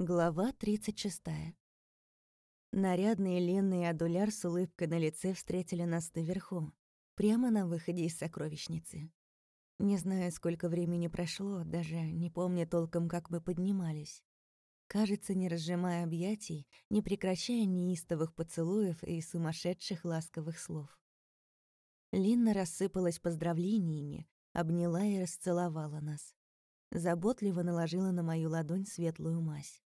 Глава 36. Нарядный Ленный Адуляр с улыбкой на лице встретили нас наверху, прямо на выходе из сокровищницы. Не знаю, сколько времени прошло, даже не помню толком, как мы поднимались. Кажется, не разжимая объятий, не прекращая неистовых поцелуев и сумасшедших ласковых слов. Линна рассыпалась поздравлениями, обняла и расцеловала нас. Заботливо наложила на мою ладонь светлую мазь.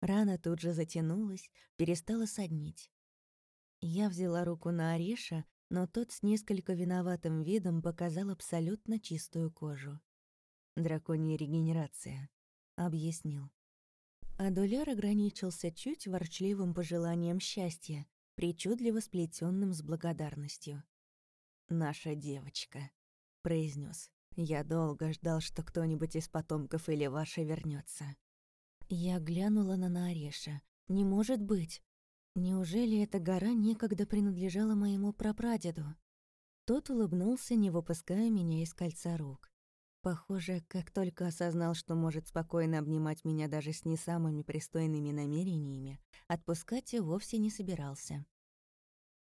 Рана тут же затянулась, перестала соднить. Я взяла руку на Ориша, но тот с несколько виноватым видом показал абсолютно чистую кожу. «Драконья регенерация», — объяснил. Адуляр ограничился чуть ворчливым пожеланием счастья, причудливо сплетенным с благодарностью. «Наша девочка», — произнес. «Я долго ждал, что кто-нибудь из потомков или ваша вернется. Я глянула на Наореша. Не может быть. Неужели эта гора некогда принадлежала моему прапрадеду? Тот улыбнулся, не выпуская меня из кольца рук. Похоже, как только осознал, что может спокойно обнимать меня даже с не самыми пристойными намерениями, отпускать и вовсе не собирался.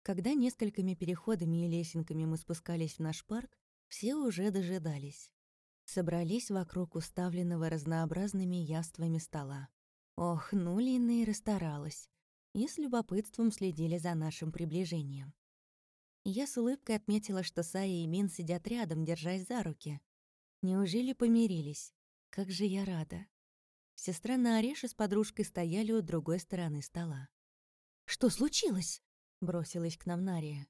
Когда несколькими переходами и лесенками мы спускались в наш парк, все уже дожидались собрались вокруг уставленного разнообразными яствами стола. Ох, ну Лина и расстаралась. И с любопытством следили за нашим приближением. Я с улыбкой отметила, что Сая и Мин сидят рядом, держась за руки. Неужели помирились? Как же я рада. Сестра Наореша с подружкой стояли у другой стороны стола. «Что случилось?» — бросилась к нам Нария.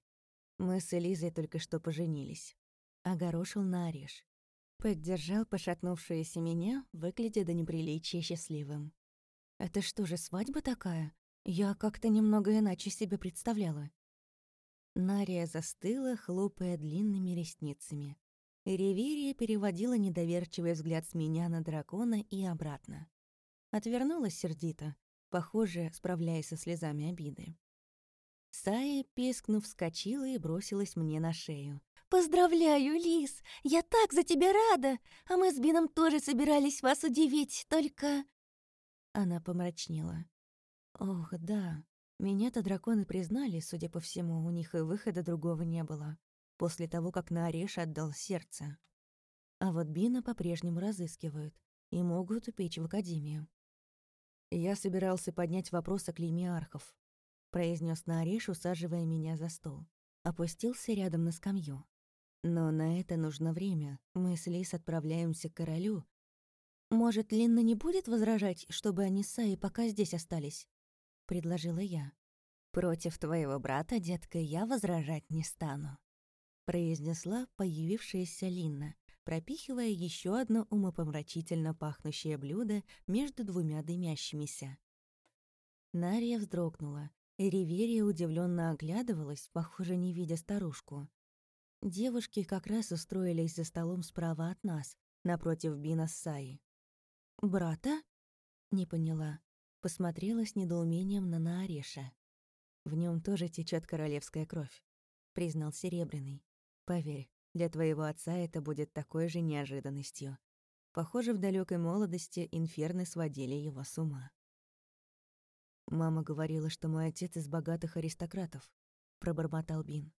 Мы с Элизой только что поженились. Огорошил Наореш. Поддержал пошатнувшуюся меня, выглядя до неприличия счастливым. «Это что же, свадьба такая? Я как-то немного иначе себе представляла». Нария застыла, хлопая длинными ресницами. Риверия переводила недоверчивый взгляд с меня на дракона и обратно. Отвернулась сердито, похоже, справляясь со слезами обиды. Сая, пискнув, вскочила и бросилась мне на шею. «Поздравляю, Лис! Я так за тебя рада! А мы с Бином тоже собирались вас удивить, только...» Она помрачнела. «Ох, да. Меня-то драконы признали, судя по всему, у них и выхода другого не было. После того, как на Ореш отдал сердце. А вот Бина по-прежнему разыскивают и могут упечь в Академию. Я собирался поднять вопрос о клейме архов, произнес Нариш, усаживая меня за стол. Опустился рядом на скамью. Но на это нужно время. Мы с Лис отправляемся к королю. Может, Линна не будет возражать, чтобы они с Саей пока здесь остались? Предложила я. Против твоего брата, детка, я возражать не стану. Произнесла появившаяся Линна, пропихивая еще одно умопомрачительно пахнущее блюдо между двумя дымящимися. Нария вздрогнула. Риверия удивленно оглядывалась, похоже, не видя старушку. Девушки как раз устроились за столом справа от нас, напротив Бина с Саи. «Брата?» — не поняла. Посмотрела с недоумением на Наареша. «В нем тоже течет королевская кровь», — признал Серебряный. «Поверь, для твоего отца это будет такой же неожиданностью. Похоже, в далекой молодости инферны сводили его с ума». «Мама говорила, что мой отец из богатых аристократов», — пробормотал Бин.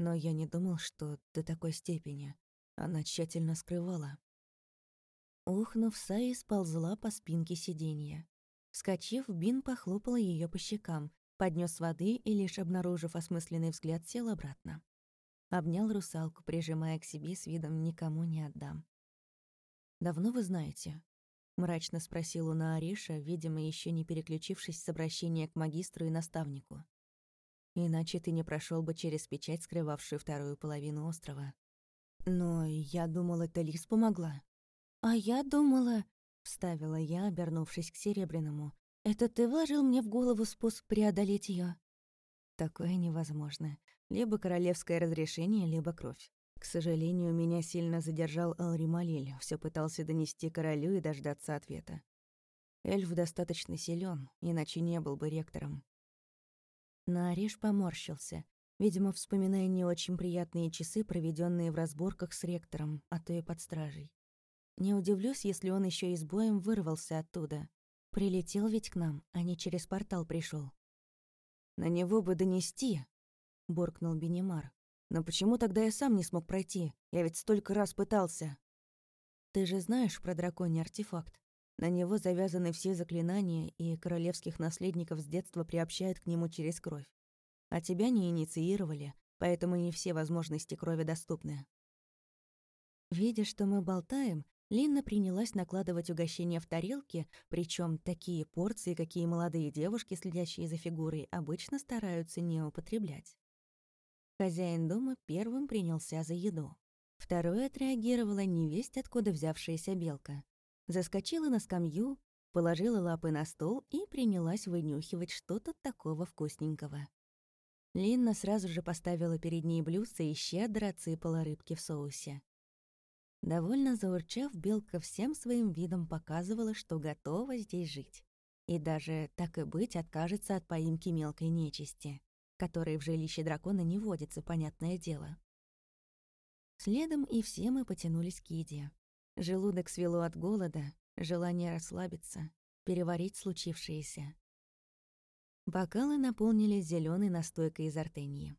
Но я не думал, что до такой степени. Она тщательно скрывала. Ухнув, Саи сползла по спинке сиденья. Вскочив, Бин похлопал ее по щекам, поднес воды и, лишь обнаружив осмысленный взгляд, сел обратно. Обнял русалку, прижимая к себе с видом «никому не отдам». «Давно вы знаете?» — мрачно спросил у Наариша, видимо, еще не переключившись с обращения к магистру и наставнику. Иначе ты не прошел бы через печать, скрывавшую вторую половину острова. Но я думала, это Лис помогла. А я думала, вставила я, обернувшись к Серебряному. Это ты вложил мне в голову способ преодолеть ее. Такое невозможно. Либо королевское разрешение, либо кровь. К сожалению, меня сильно задержал Алрималиль, все пытался донести королю и дождаться ответа. Эльф достаточно силен, иначе не был бы ректором. Нариш поморщился, видимо, вспоминая не очень приятные часы, проведенные в разборках с ректором, а то и под стражей. Не удивлюсь, если он еще и с боем вырвался оттуда. Прилетел ведь к нам, а не через портал пришел. «На него бы донести», — буркнул Бенемар. «Но почему тогда я сам не смог пройти? Я ведь столько раз пытался». «Ты же знаешь про драконий артефакт. На него завязаны все заклинания, и королевских наследников с детства приобщают к нему через кровь. А тебя не инициировали, поэтому не все возможности крови доступны». Видя, что мы болтаем, Линна принялась накладывать угощения в тарелки, причем такие порции, какие молодые девушки, следящие за фигурой, обычно стараются не употреблять. Хозяин дома первым принялся за еду. Второй отреагировала невесть, откуда взявшаяся белка. Заскочила на скамью, положила лапы на стол и принялась вынюхивать что-то такого вкусненького. Линна сразу же поставила перед ней блюдце и щедро отсыпала рыбки в соусе. Довольно заурчав, белка всем своим видом показывала, что готова здесь жить. И даже, так и быть, откажется от поимки мелкой нечисти, которой в жилище дракона не водится, понятное дело. Следом и все мы потянулись к еде. Желудок свело от голода, желание расслабиться, переварить случившееся. Бокалы наполнились зеленой настойкой из артении.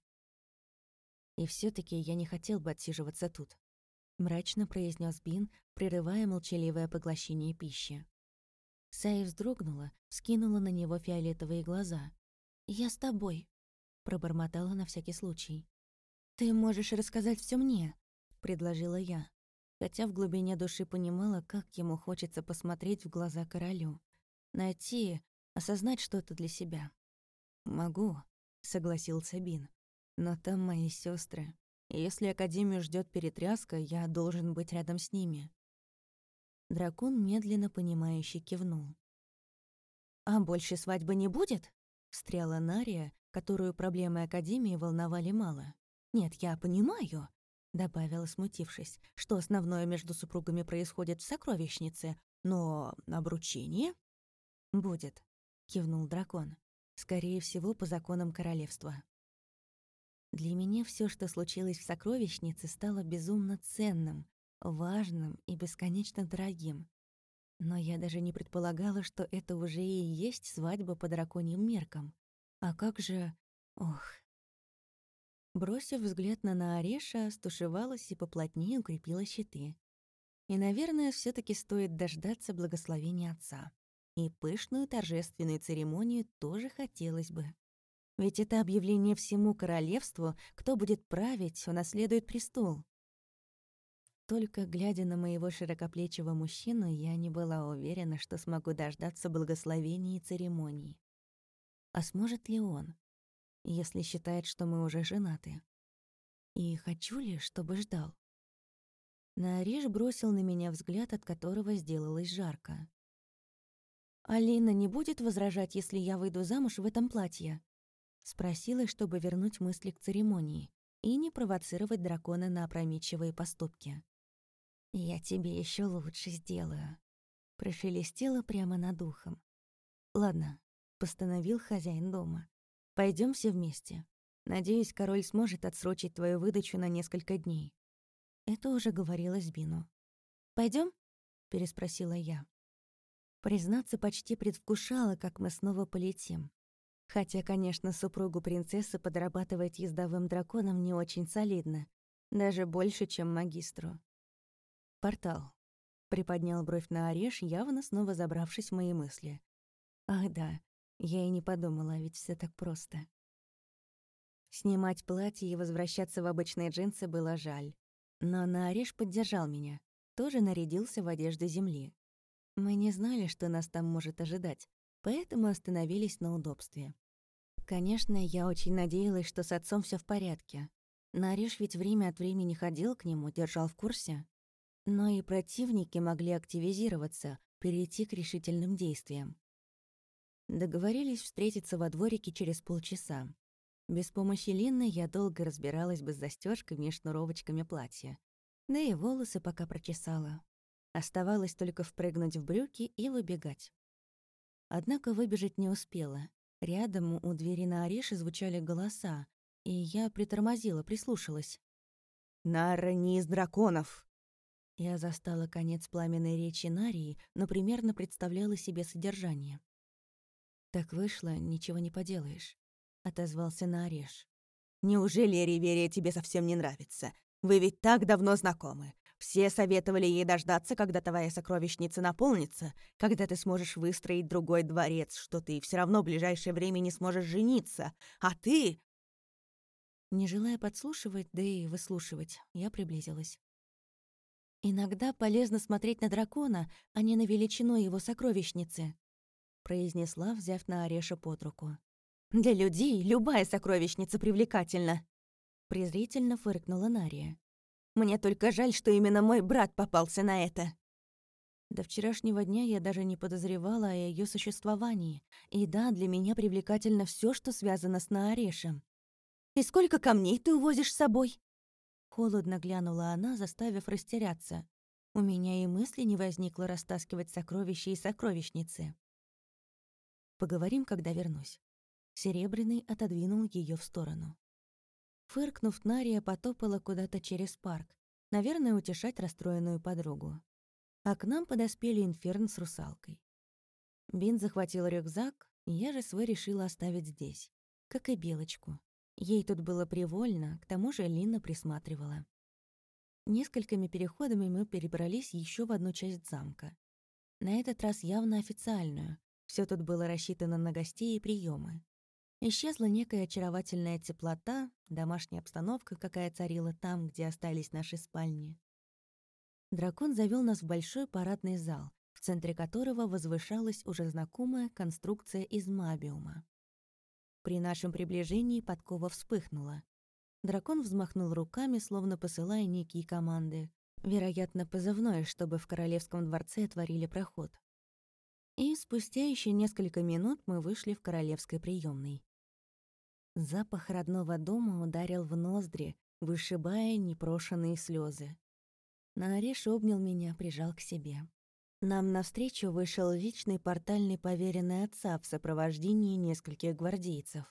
И все таки я не хотел бы отсиживаться тут мрачно произнес Бин, прерывая молчаливое поглощение пищи. Саи вздрогнула, скинула на него фиолетовые глаза. «Я с тобой», — пробормотала на всякий случай. «Ты можешь рассказать все мне», — предложила я, хотя в глубине души понимала, как ему хочется посмотреть в глаза королю. Найти, осознать что-то для себя. «Могу», — согласился Бин. «Но там мои сестры. Если Академию ждет перетряска, я должен быть рядом с ними. Дракон медленно понимающе кивнул. «А больше свадьбы не будет?» — встряла Нария, которую проблемы Академии волновали мало. «Нет, я понимаю», — добавила, смутившись, что основное между супругами происходит в сокровищнице, но обручение? «Будет», — кивнул дракон. «Скорее всего, по законам королевства». Для меня все, что случилось в сокровищнице, стало безумно ценным, важным и бесконечно дорогим. Но я даже не предполагала, что это уже и есть свадьба по драконьим меркам. А как же... Ох... Бросив взгляд на Наареша, стушевалась и поплотнее укрепила щиты. И, наверное, все таки стоит дождаться благословения отца. И пышную торжественную церемонию тоже хотелось бы. Ведь это объявление всему королевству, кто будет править, унаследует престол. Только глядя на моего широкоплечего мужчину, я не была уверена, что смогу дождаться благословений и церемоний. А сможет ли он, если считает, что мы уже женаты? И хочу ли, чтобы ждал? Нариш бросил на меня взгляд, от которого сделалось жарко. «Алина не будет возражать, если я выйду замуж в этом платье?» Спросила, чтобы вернуть мысли к церемонии и не провоцировать дракона на опрометчивые поступки. «Я тебе еще лучше сделаю», — прошелестела прямо над ухом. «Ладно», — постановил хозяин дома. Пойдем все вместе. Надеюсь, король сможет отсрочить твою выдачу на несколько дней». Это уже говорилось Бину. Пойдем? переспросила я. Признаться, почти предвкушала, как мы снова полетим. Хотя, конечно, супругу принцессы подрабатывать ездовым драконом не очень солидно. Даже больше, чем магистру. «Портал», — приподнял бровь на ореш, явно снова забравшись в мои мысли. «Ах да, я и не подумала, ведь все так просто». Снимать платье и возвращаться в обычные джинсы было жаль. Но Наореш поддержал меня, тоже нарядился в одежду земли. Мы не знали, что нас там может ожидать, поэтому остановились на удобстве. Конечно, я очень надеялась, что с отцом все в порядке. Нариш ведь время от времени ходил к нему, держал в курсе. Но и противники могли активизироваться, перейти к решительным действиям. Договорились встретиться во дворике через полчаса. Без помощи Линны я долго разбиралась бы с застёжками и шнуровочками платья. Да и волосы пока прочесала. Оставалось только впрыгнуть в брюки и выбегать. Однако выбежать не успела. Рядом у двери на ореше звучали голоса, и я притормозила, прислушалась. «Нара не из драконов!» Я застала конец пламенной речи Нарии, но примерно представляла себе содержание. «Так вышло, ничего не поделаешь», — отозвался Нареш. «Неужели Риверия тебе совсем не нравится? Вы ведь так давно знакомы. Все советовали ей дождаться, когда твоя сокровищница наполнится, когда ты сможешь выстроить другой дворец, что ты все равно в ближайшее время не сможешь жениться. А ты...» Не желая подслушивать, да и выслушивать, я приблизилась. «Иногда полезно смотреть на дракона, а не на величину его сокровищницы», произнесла, взяв на Ореша под руку. «Для людей любая сокровищница привлекательна», презрительно фыркнула Нария. Мне только жаль, что именно мой брат попался на это. До вчерашнего дня я даже не подозревала о ее существовании. И да, для меня привлекательно все, что связано с Наарешем. «И сколько камней ты увозишь с собой?» Холодно глянула она, заставив растеряться. У меня и мысли не возникло растаскивать сокровища и сокровищницы. Поговорим, когда вернусь. Серебряный отодвинул ее в сторону. Фыркнув, Нария потопала куда-то через парк, наверное, утешать расстроенную подругу. А к нам подоспели Инферн с русалкой. Бин захватил рюкзак, я же свой решила оставить здесь, как и Белочку. Ей тут было привольно, к тому же Лина присматривала. Несколькими переходами мы перебрались еще в одну часть замка. На этот раз явно официальную. Все тут было рассчитано на гостей и приемы. Исчезла некая очаровательная теплота, домашняя обстановка, какая царила там, где остались наши спальни. Дракон завел нас в большой парадный зал, в центре которого возвышалась уже знакомая конструкция из мабиума. При нашем приближении подкова вспыхнула. Дракон взмахнул руками, словно посылая некие команды. Вероятно, позывное, чтобы в королевском дворце отворили проход. И спустя еще несколько минут мы вышли в королевской приемной. Запах родного дома ударил в ноздри, вышибая непрошенные слезы. Наореш обнял меня, прижал к себе. Нам навстречу вышел личный портальный поверенный отца в сопровождении нескольких гвардейцев.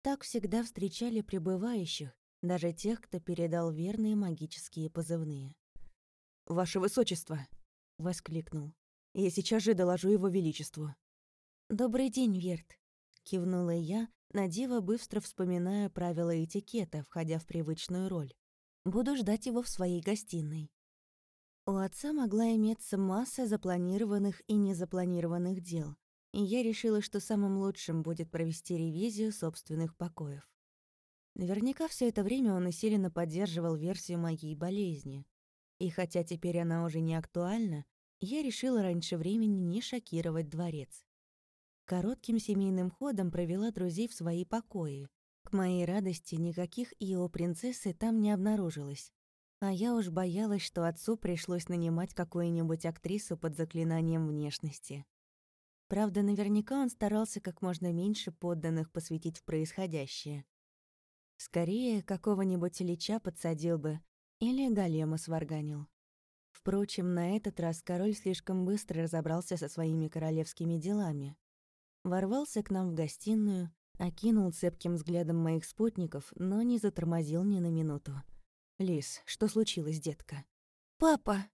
Так всегда встречали прибывающих, даже тех, кто передал верные магические позывные. «Ваше Высочество!» — воскликнул. «Я сейчас же доложу его величеству». «Добрый день, Верт!» — кивнула я, Надева быстро вспоминая правила этикета, входя в привычную роль. Буду ждать его в своей гостиной. У отца могла иметься масса запланированных и незапланированных дел, и я решила, что самым лучшим будет провести ревизию собственных покоев. Наверняка все это время он усиленно поддерживал версию моей болезни. И хотя теперь она уже не актуальна, я решила раньше времени не шокировать дворец. Коротким семейным ходом провела друзей в свои покои. К моей радости никаких Ио принцессы там не обнаружилось. А я уж боялась, что отцу пришлось нанимать какую-нибудь актрису под заклинанием внешности. Правда, наверняка он старался как можно меньше подданных посвятить в происходящее. Скорее, какого-нибудь лича подсадил бы или голема сварганил. Впрочем, на этот раз король слишком быстро разобрался со своими королевскими делами ворвался к нам в гостиную, окинул цепким взглядом моих спутников, но не затормозил ни на минуту. «Лис, что случилось, детка?» «Папа!»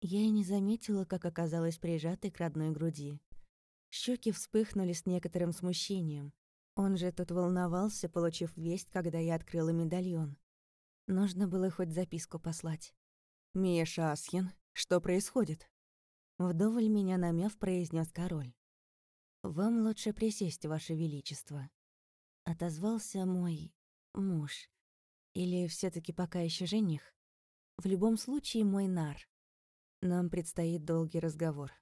Я и не заметила, как оказалась прижатой к родной груди. Щеки вспыхнули с некоторым смущением. Он же тут волновался, получив весть, когда я открыла медальон. Нужно было хоть записку послать. «Мия Шасьян, что происходит?» Вдоволь меня намяв, произнес король. «Вам лучше присесть, Ваше Величество», — отозвался мой муж. Или все таки пока еще жених? В любом случае, мой нар. Нам предстоит долгий разговор.